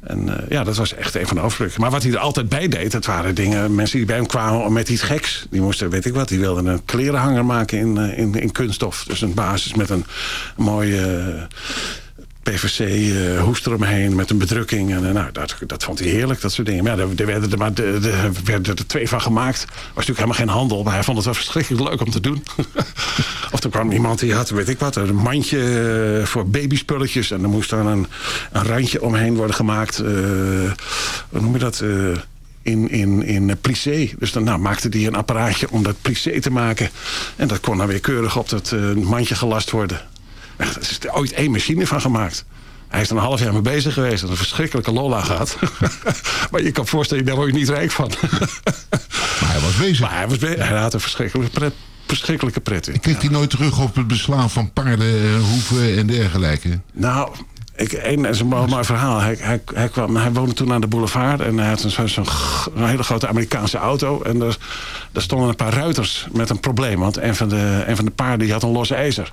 En eh, ja, dat was echt een van de hoofdstukken. Maar wat hij er altijd bij deed, dat waren dingen... mensen die bij hem kwamen met iets geks. Die moesten, weet ik wat, die wilden een klerenhanger maken in, eh, in, in kunststof. Dus een basis met een mooie... eh, PVC-hoest eromheen met een bedrukking. En, eh, nou, dat, dat vond hij heerlijk, dat soort dingen. Ja, er, er werden er maar de, de, er werden er twee van gemaakt. Was natuurlijk helemaal geen handel, maar hij vond het wel verschrikkelijk leuk om te doen. <laughs> of er kwam iemand die had, weet ik wat, een mandje eh, voor babyspulletjes. En er moest dan een, een randje omheen worden gemaakt. hoe noem je dat? in, in, in plissé. Dus dan nou, maakte hij een apparaatje om dat plissé te maken. En dat kon dan weer keurig op dat mandje gelast worden. Er is er ooit één machine van gemaakt. Hij is er een half jaar mee bezig geweest. En een verschrikkelijke lola gehad. <laughs> maar je kan voorstellen, daar word je niet rijk van. <laughs> maar hij was bezig. Maar hij, was be- hij had een verschrikkelijke pret, verschrikkelijke pret in. Kreeg hij nooit terug op het beslaan van paarden, hoeven en dergelijke? Nou, ik, één, dat is een mooi, verhaal. Hij, hij, hij, kwam, hij woonde toen aan de boulevard en hij had zo'n een hele grote Amerikaanse auto. En er, er stonden een paar ruiters met een probleem. Want een van de, een van de paarden die had een los ijzer.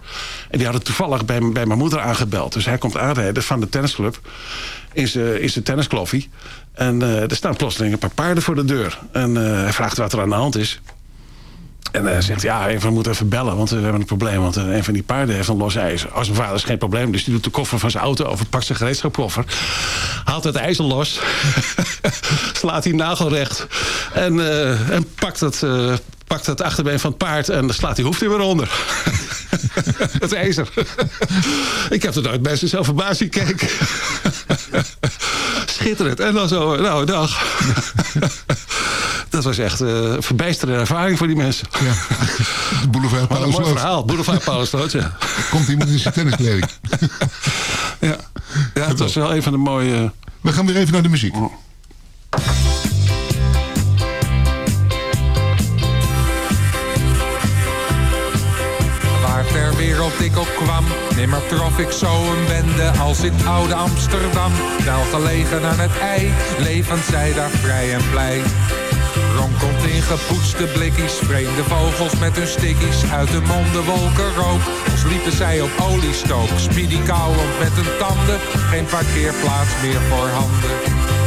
En die hadden toevallig bij, bij mijn moeder aangebeld. Dus hij komt aanrijden van de tennisclub in zijn tenniskloffie. En eh, er staan plotseling een paar paarden voor de deur. En eh, hij vraagt wat er aan de hand is. En hij zegt, ja, een van moet even bellen, want we hebben een probleem. Want eh, een van die paarden heeft een los ijzer. Als mijn vader is geen probleem, dus die doet de koffer van zijn auto over, pakt zijn gereedschapkoffer, haalt het ijzer los, <laughs> slaat die nagel recht en, eh, en pakt, het, eh, pakt het achterbeen van het paard en slaat die hoeft er weer onder. <laughs> het ijzer. Ik heb er nooit bij zichzelf verbaasd zien kijken. Schitterend. En dan zo, nou, dag. <laughs> Dat was echt eh, een verbijsterende ervaring voor die mensen. Ja. De boulevard Wat een mooi verhaal. Boulevard Paulusloot, ja. <laughs> Komt iemand in zijn tenniskleding. <laughs> ja. Ja, het was wel een van de mooie... We gaan weer even naar de muziek. Wereld ik ook kwam, nimmer trof ik zo een bende als in oude Amsterdam. Wel gelegen aan het ei, levend zij daar vrij en blij. Ronkelt in gepoetste blikkies, vreemde vogels met hun stickies. Uit de monden wolken rook, als zij op oliestook. Speedy kauwend met hun tanden, geen parkeerplaats meer voor handen.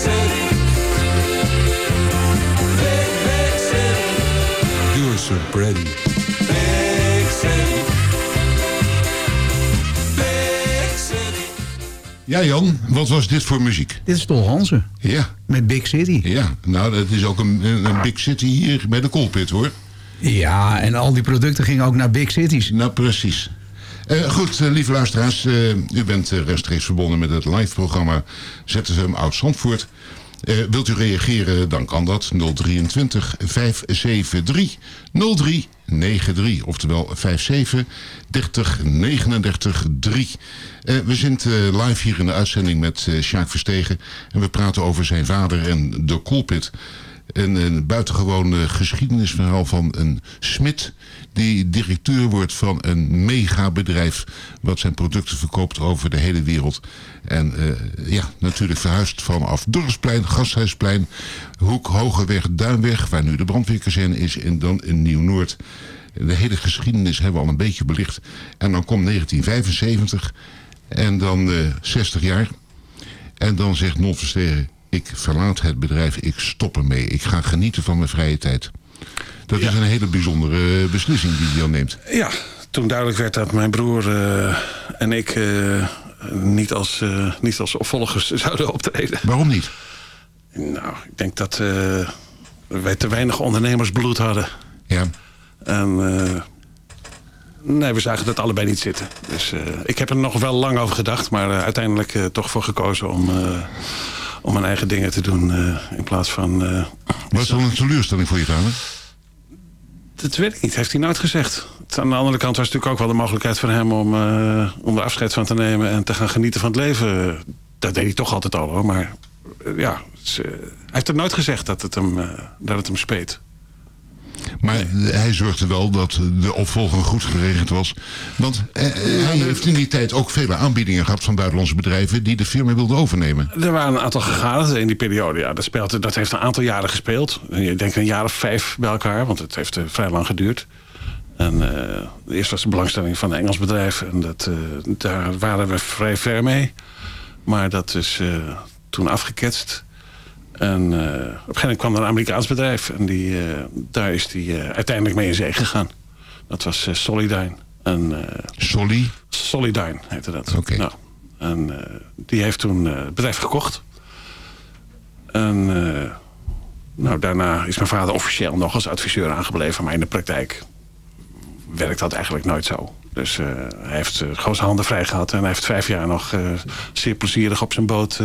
City. You're so pretty. Big city. Big city. Ja, Jan, wat was dit voor muziek? Dit is Tol Hansen. Ja. Met Big City. Ja, nou, dat is ook een, een een big city hier bij de Colpit, hoor. Ja, en al die producten gingen ook naar big cities. Nou, precies. Eh, goed, eh, lieve luisteraars, eh, u bent rechtstreeks verbonden met het live-programma ZFM Oud-Zandvoort. Wilt u reageren, dan kan dat 023 573 0393, oftewel 57 30 39 3. Eh, we zijn eh, live hier in de uitzending met eh Sjaak Verstegen en we praten over zijn vader en de Coolpit. Een, een buitengewoon eh, geschiedenisverhaal van een smid die directeur wordt van een megabedrijf wat zijn producten verkoopt over de hele wereld. En eh, ja, natuurlijk verhuisd vanaf Dorpsplein, Gasthuisplein, Hoek, Hogeweg, Duinweg, waar nu de brandweerkazerne is en dan in Nieuw-Noord. De hele geschiedenis hebben we al een beetje belicht. En dan komt 1975 en dan eh 60 jaar. En dan zegt Non ik verlaat het bedrijf, ik stop ermee. Ik ga genieten van mijn vrije tijd. Dat is een hele bijzondere eh, beslissing die dan neemt. Ja, toen duidelijk werd dat mijn broer eh, en ik eh, niet, als, niet als opvolgers <laughs> zouden optreden. Waarom niet? Nou, ik denk dat wij te weinig ondernemersbloed hadden. Ja. En nee, we zagen dat allebei niet zitten. Dus ik heb er nog wel lang over gedacht, maar uiteindelijk toch voor gekozen om, om mijn eigen dingen te doen eh, in plaats van. eh, Was dat een teleurstelling voor je vader? Dat weet ik niet, heeft hij nooit gezegd. Aan de andere kant was het natuurlijk ook wel de mogelijkheid voor hem om, eh, om er afscheid van te nemen en te gaan genieten van het leven. Dat deed hij toch altijd al hoor, maar ja, hij heeft het nooit gezegd dat het hem, dat het hem speet. Maar hij zorgde wel dat de opvolging goed geregeld was. Want eh, eh, hij heeft in die tijd ook vele aanbiedingen gehad van buitenlandse bedrijven die de firma wilden overnemen. Er waren een aantal gegadigden in die periode. Ja, dat, speelt, dat heeft een aantal jaren gespeeld. Ik denk een jaar of vijf bij elkaar, want het heeft eh, vrij lang geduurd. En eerst was de belangstelling van een Engels bedrijf. En dat, daar waren we vrij ver mee. Maar dat is toen afgeketst. En eh, op een gegeven moment kwam er een Amerikaans bedrijf. En die, eh, daar is die eh, uiteindelijk mee in zee gegaan. Dat was Solidyne. En, Solly? Solidyne heette dat. Oké. Nou, en die heeft toen het bedrijf gekocht. En nou, daarna is mijn vader officieel nog als adviseur aangebleven. Maar in de praktijk werkt dat eigenlijk nooit zo. Dus hij heeft eh, gewoon zijn handen vrij gehad. En hij heeft vijf jaar nog zeer plezierig op zijn boot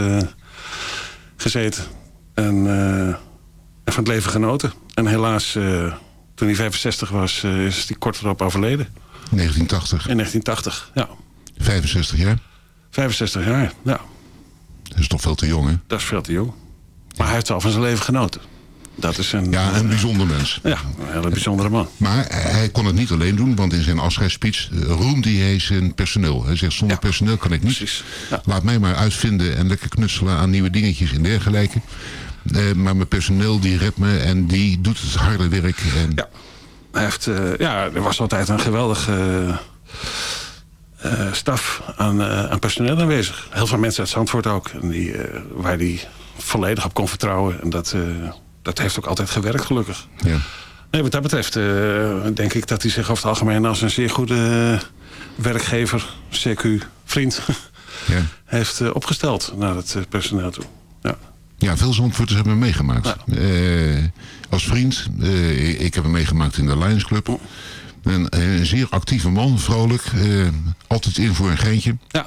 gezeten. En, eh, en van het leven genoten. En helaas, eh, toen hij 65 was, eh, is hij kort erop overleden. 1980. In 1980, ja. 65 jaar. 65 jaar, ja. Dat is toch veel te jong, hè? Dat is veel te jong. Maar hij heeft wel van zijn leven genoten. Dat is een, Ja, een bijzonder mens. Ja, een hele bijzondere man. Maar hij kon het niet alleen doen, want in zijn afscheidsspeech roemde hij zijn personeel. Hij zegt, zonder personeel kan ik niet. Laat mij maar uitvinden en lekker knutselen aan nieuwe dingetjes en dergelijke. Eh, maar mijn personeel die redt me en die doet het harde werk. En... Ja. Hij heeft, eh, ja, er was altijd een geweldige eh, staf aan, aan personeel aanwezig. Heel veel mensen uit Zandvoort ook. En die, waar hij volledig op kon vertrouwen. En dat, dat heeft ook altijd gewerkt, gelukkig. Ja. Nee, wat dat betreft denk ik dat hij zich over het algemeen als een zeer goede werkgever, CQ, vriend, <laughs> Ja. heeft opgesteld naar het personeel toe. Ja. Veel Zandvoorters hebben hem meegemaakt. Eh, als vriend, eh, ik heb hem meegemaakt in de Lions Club. Een, een zeer actieve man, vrolijk. eh, altijd in voor een geintje. Ja.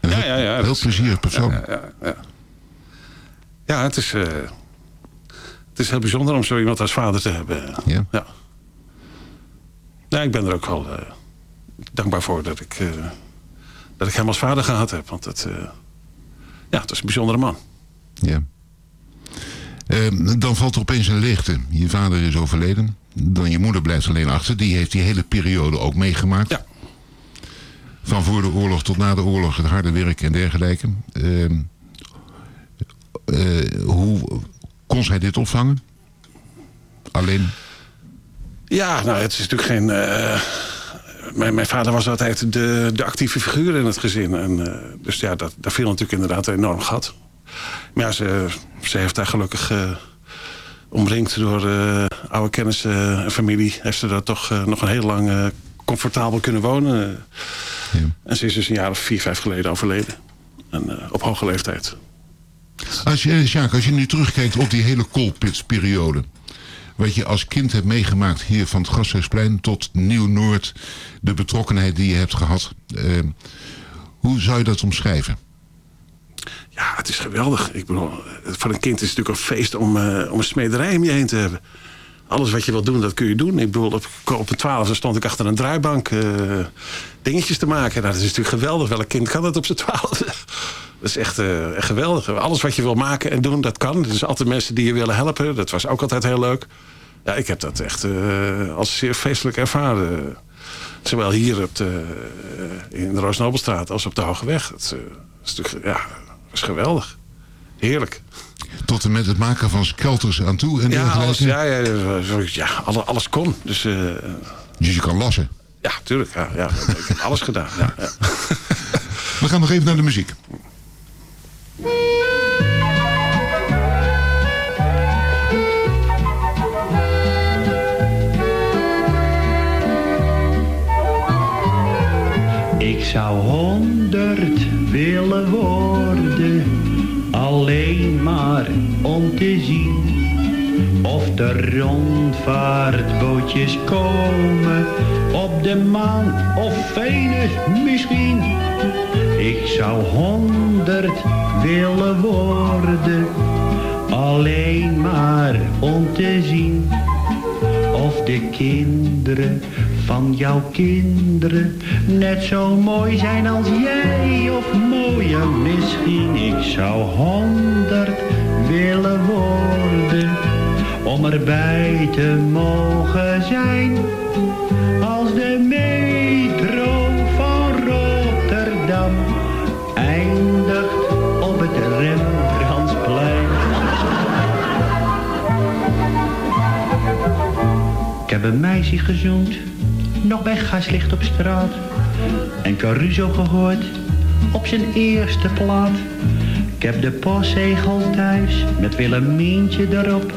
Een Ja, heel, ja, ja, heel plezierig persoon. Ja, ja, ja. Ja, het is, eh, het is heel bijzonder om zo iemand als vader te hebben. Ja. Ja, ja ik ben er ook wel eh, dankbaar voor dat ik, eh, dat ik hem als vader gehad heb. Want het, eh, ja, het is een bijzondere man. Ja. Eh, dan valt er opeens een leegte. Je vader is overleden. Dan je moeder blijft alleen achter. Die heeft die hele periode ook meegemaakt. Ja. Van voor de oorlog tot na de oorlog. Het harde werk en dergelijke. Ehm, eh, hoe kon zij dit opvangen? Alleen? Ja, nou, het is natuurlijk geen... eh, mijn, mijn vader was altijd de, de actieve figuur in het gezin. En, eh, dus ja, dat, daar viel natuurlijk inderdaad een enorm gat. Maar ja, ze, ze heeft daar gelukkig... eh, omringd door eh, oude kennissen en familie... heeft ze daar toch eh, nog een heel lang eh, comfortabel kunnen wonen. En ze is dus een jaar of vier, vijf geleden overleden. En, eh, op hoge leeftijd. Als je, Sjaak, als je nu terugkijkt op die hele koolpitsperiode. Wat je als kind hebt meegemaakt hier van het Gasthuisplein tot Nieuw-Noord. De betrokkenheid die je hebt gehad. hoe zou je dat omschrijven? Ja, het is geweldig. Ik bedoel, voor een kind is het natuurlijk een feest om, eh, om een smederij om je heen te hebben. Alles wat je wilt doen, dat kun je doen. Ik bedoel, op, op een twaalfde stond ik achter een draaibank eh, dingetjes te maken. Nou, dat is natuurlijk geweldig. Welk kind kan dat op zijn twaalfde? <laughs> Dat is echt, eh, geweldig. Alles wat je wil maken en doen, dat kan. Er zijn altijd mensen die je willen helpen. Dat was ook altijd heel leuk. Ja, ik heb dat echt als zeer feestelijk ervaren. Zowel hier op de, in de Roosnobelstraat als op de Hoge Weg. Eh, is natuurlijk, ja, is geweldig. Heerlijk. Tot en met het maken van skelters aan toe en Ja, alles, ja, ja, ja, ja alle- alles kon. Dus, eh, Dus je kan lassen. ja, tuurlijk. Ja, ja, ik heb alles gedaan. Ja, ja. <laughs> We gaan nog even naar de muziek. Ik zou honderd willen worden, om te zien of er rondvaartbootjes komen op de maan of Venus misschien. Ik zou honderd willen worden, alleen maar om te zien of de kinderen van jouw kinderen net zo mooi zijn als jij of mooier misschien. Ik zou honderd willen worden om erbij te mogen zijn als de metro van Rotterdam eindigt op het Rembrandtsplein. Ik heb een meisje gezoend, nog bij gaslicht op straat. En Caruso gehoord, op zijn eerste plaat. Ik heb de postzegel thuis, met Willemientje erop.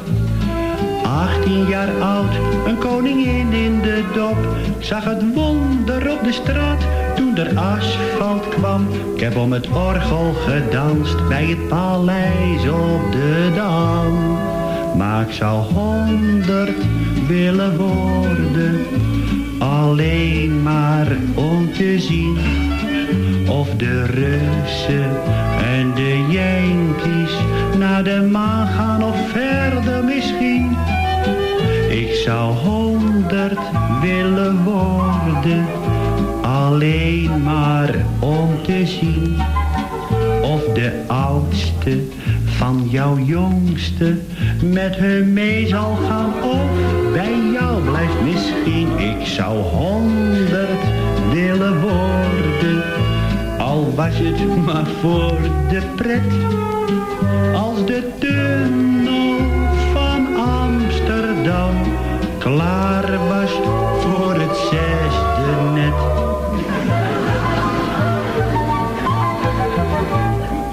18 jaar oud, een koningin in de dop. Zag het wonder op de straat, toen er asfalt kwam. Ik heb om het orgel gedanst, bij het paleis op de Dam. Maar ik zou honderd willen worden, alleen maar om te zien of de Russen en de Yankees naar de maan gaan of verder misschien. Ik zou honderd willen worden, alleen maar om te zien of de oudste van jouw jongste met hun mee zal gaan of bij jou blijft misschien. Ik zou honderd willen worden, al was het maar voor de pret. Als de tunnel van Amsterdam klaar was voor het zesde net.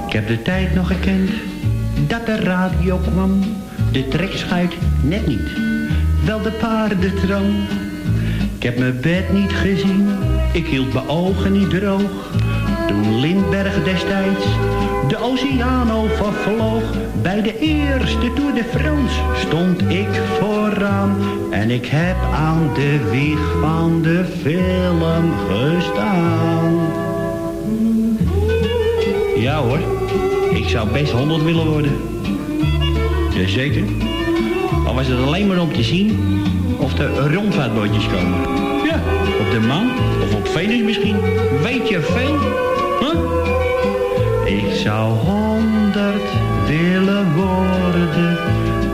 Ik heb de tijd nog gekend dat de radio kwam. De trekschuit net niet, wel de paardentram. Ik heb mijn bed niet gezien, ik hield mijn ogen niet droog. Toen Lindbergh destijds de Oceaan vervloog. Bij de eerste Tour de France stond ik vooraan. En ik heb aan de wieg van de film gestaan. Ja hoor, ik zou best 100 willen worden. Jazeker. Al was het alleen maar om te zien of er rondvaartbootjes komen. Ja, op de maan of op Venus misschien. Weet je veel? Ik zou honderd willen worden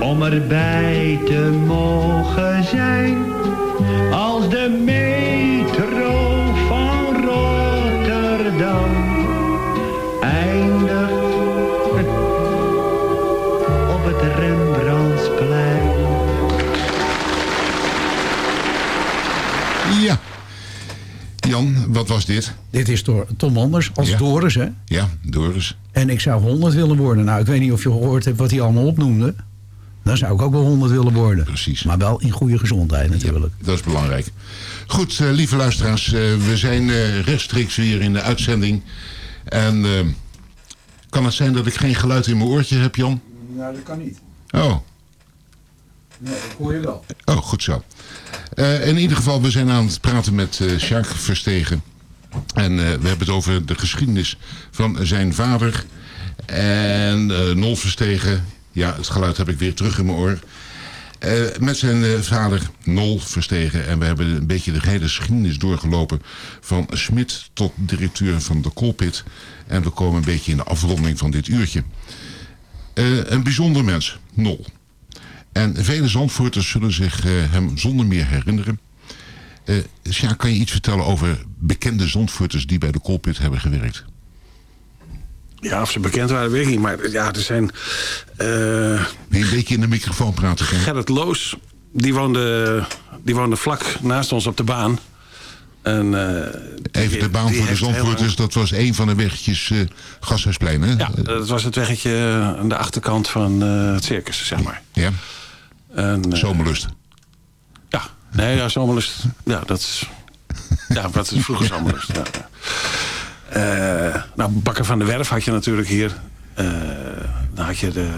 om erbij te mogen zijn. Als de metro van Rotterdam eindigt op het Rembrandtsplein. Ja. Jan, wat was dit? Dit is door Tom Anders als Ja. Doris, hè? Ja, Doris. En ik zou 100 willen worden. Nou, ik weet niet of je gehoord hebt wat hij allemaal opnoemde. Dan zou ik ook wel 100 willen worden. Precies. Maar wel in goede gezondheid natuurlijk. Dat is belangrijk. Goed, eh, lieve luisteraars, eh, we zijn eh, rechtstreeks weer in de uitzending. En kan het zijn dat ik geen geluid in mijn oortje heb, Jan? Nou, dat kan niet. Oh, Nee, dat hoor je wel. oh goed zo. Eh, in ieder geval, we zijn aan het praten met eh Sjaak Verstegen. En eh, we hebben het over de geschiedenis van zijn vader. En eh Nol Verstegen, ja, het geluid heb ik weer terug in mijn oor. Eh, met zijn vader Nol Verstegen. En we hebben een beetje de hele geschiedenis doorgelopen. Van Smit tot directeur van de Colpit. En we komen een beetje in de afronding van dit uurtje. Een bijzonder mens, Nol. En vele Zandvoorters zullen zich hem zonder meer herinneren. Eh Sjaak, kan je iets vertellen over bekende Zandvoorters die bij de Colpit hebben gewerkt? Ja, of ze bekend waren, weet ik niet. Maar ja, er zijn... je een beetje in de microfoon praten? Gerrit? Gerrit Loos, die woonde, die woonde vlak naast ons op de baan. En, eh, Even de baan die voor de Zandvoorters, dat was een van de weggetjes eh Gashuisplein, hè? Ja, dat was het weggetje aan de achterkant van het circus, zeg maar. Ja. En, Zomerlust. Nee, ja, zomerlust. Ja, dat is... Ja, wat is vroeger zomerlust. Ja. Eh, nou, Bakker van de Werf had je natuurlijk hier. Eh, dan had je de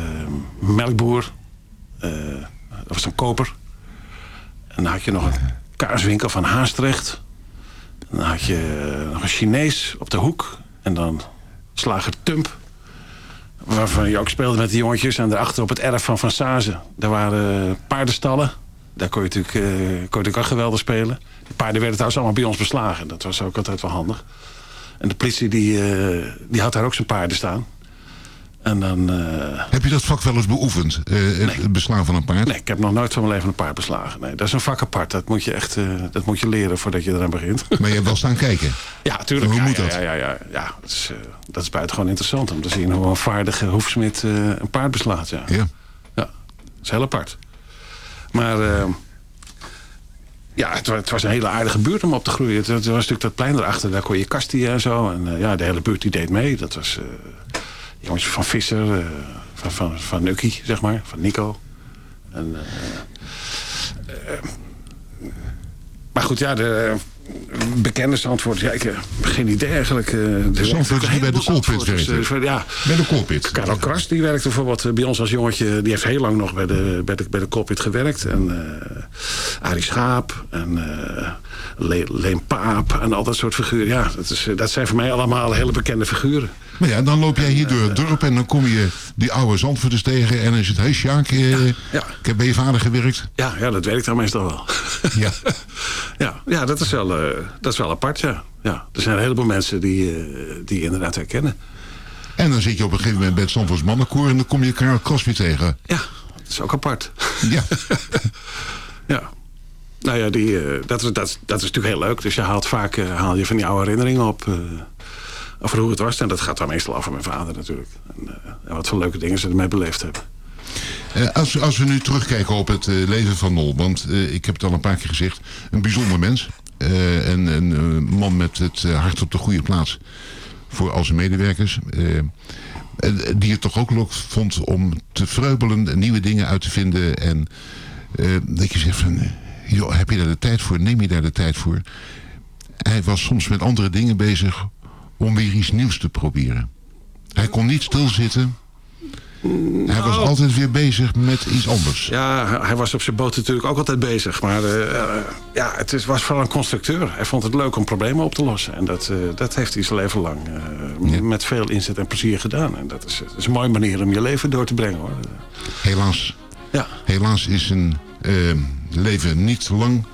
melkboer. Eh, dat was een koper. En dan had je nog een kaarswinkel van Haastrecht. Dan had je nog een Chinees op de hoek. En dan slager Tump. Waarvan je ook speelde met de jongetjes. En daarachter op het erf van Van Sazen. Daar waren paardenstallen. Daar kon je natuurlijk, eh, kon je natuurlijk ook geweldig spelen. Die paarden werden trouwens allemaal bij ons beslagen. Dat was ook altijd wel handig. En de politie die, eh, die had daar ook zijn paarden staan. En dan... eh, Heb je dat vak wel eens beoefend? Het beslaan van een paard? Nee, ik heb nog nooit van mijn leven een paard beslagen. Nee, dat is een vak apart. Dat moet je echt dat moet je leren voordat je eraan begint. <laughs> Maar je hebt wel staan kijken? Ja, tuurlijk. Hoe ja, moet ja, dat? Ja, ja, ja, ja. Dat, is, dat is buitengewoon interessant om te zien hoe een vaardige hoefsmid een paard beslaat. Ja. Ja. ja, dat is heel apart. Maar eh, ja, het, het was een hele aardige buurt om op te groeien. Het, was natuurlijk dat plein erachter, daar kon je kastie en zo. En eh, ja, de hele buurt die deed mee. Dat was eh, jongens van Visser, van, van, van Nukkie, zeg maar, van Nico. En, maar goed, ja, de, bekende Zandvoort. Ja, ik heb geen idee eigenlijk. eh, er werken Zandvoort die bij de werkte. eh, ja. Bij de Coolpit. Karel Kras, die werkte bijvoorbeeld eh, bij ons als jongetje. Die heeft heel lang nog bij de, bij de, bij de gewerkt. En eh Arie Schaap en eh Le- Leen Paap en al dat soort figuren. Ja, dat, is, eh, dat zijn voor mij allemaal hele bekende figuren. Maar ja, dan loop jij hier door het dorp en dan kom je die oude Zandvoorters tegen. En dan is het, hey Sjaak, eh, ik heb bij je vader gewerkt. Ja, ja dat werkt dan meestal wel. <laughs> Ja. <laughs> ja, ja dat, is wel, eh, dat is wel apart, ja. ja. Er zijn een heleboel mensen die, eh, die je inderdaad herkennen. En dan zit je op een gegeven moment bij het Zandvoorts mannenkoor en dan kom je Karel weer tegen. Ja, dat is ook apart. <laughs> Ja. ja. Nou ja, die, dat, is, dat, is- dat is natuurlijk heel leuk. Dus je haalt vaak haal je van die oude herinneringen op. over hoe het was. En dat gaat dan meestal van mijn vader natuurlijk. En, eh, en wat voor leuke dingen ze ermee beleefd hebben. Eh, als, als we nu terugkijken op het eh, leven van Nol. Want ik heb het al een paar keer gezegd. Een bijzonder mens. En een man met het hart op de goede plaats. Voor al zijn medewerkers. Die het toch ook leuk vond om te vreubelen. en Nieuwe dingen uit te vinden. En dat je zegt van... joh, heb je daar de tijd voor? Neem je daar de tijd voor? Hij was soms met andere dingen bezig. Om weer iets nieuws te proberen. Hij kon niet stilzitten. Hij was Nou. altijd weer bezig met iets anders. Ja, hij- was op zijn boot natuurlijk ook altijd bezig. Maar eh, ja, het is, was vooral een constructeur. Hij vond het leuk om problemen op te lossen. En dat, eh, dat heeft hij zijn leven lang eh, met veel inzet en plezier gedaan. En dat is, dat is een mooie manier om je leven door te brengen hoor. Helaas. Ja. Helaas is een leven niet lang.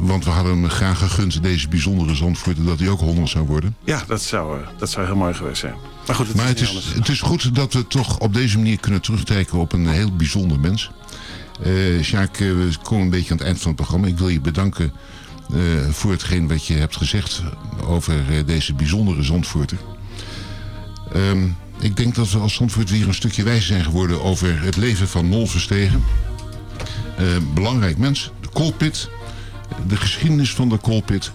Want we hadden hem graag gegund, deze bijzondere Zandvoort, dat hij ook 100 zou worden. Ja, dat zou, eh, dat zou heel mooi geweest zijn. Maar goed, het maar is het is, het is goed dat we toch op deze manier kunnen terugtrekken op een heel bijzonder mens. Eh Sjaak, eh, we komen een beetje aan het eind van het programma. Ik wil je bedanken eh, voor hetgeen wat je hebt gezegd over deze bijzondere Zandvoorter. Ehm, ik denk dat we als Zandvoort weer een stukje wijzer zijn geworden over het leven van Nol Verstegen. Eh, belangrijk mens, de Koolpit, de geschiedenis van de Koolpit.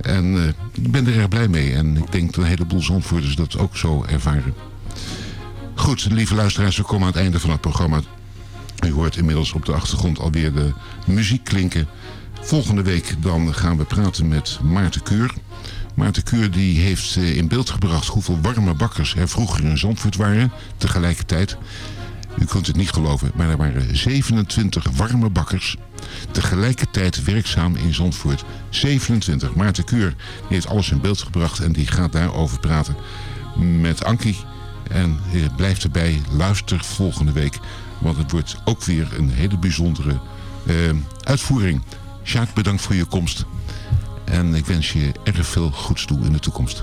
En eh, ik ben er erg blij mee. En ik denk dat een heleboel Zandvoorters dat ook zo ervaren. Goed, lieve luisteraars, we komen aan het einde van het programma. U hoort inmiddels op de achtergrond alweer de muziek klinken. Volgende week dan gaan we praten met Maarten Keur. Maarten Keur die heeft eh, in beeld gebracht hoeveel warme bakkers er vroeger in Zandvoort waren. Tegelijkertijd, u kunt het niet geloven, maar er waren 27 warme bakkers tegelijkertijd werkzaam in Zandvoort. 27. Maarten Keur heeft alles in beeld gebracht en die gaat daarover praten met Ankie. En eh, blijf erbij, luister volgende week, want het wordt ook weer een hele bijzondere eh, uitvoering. Sjaak, bedankt voor je komst. En ik wens je erg veel goeds toe in de toekomst.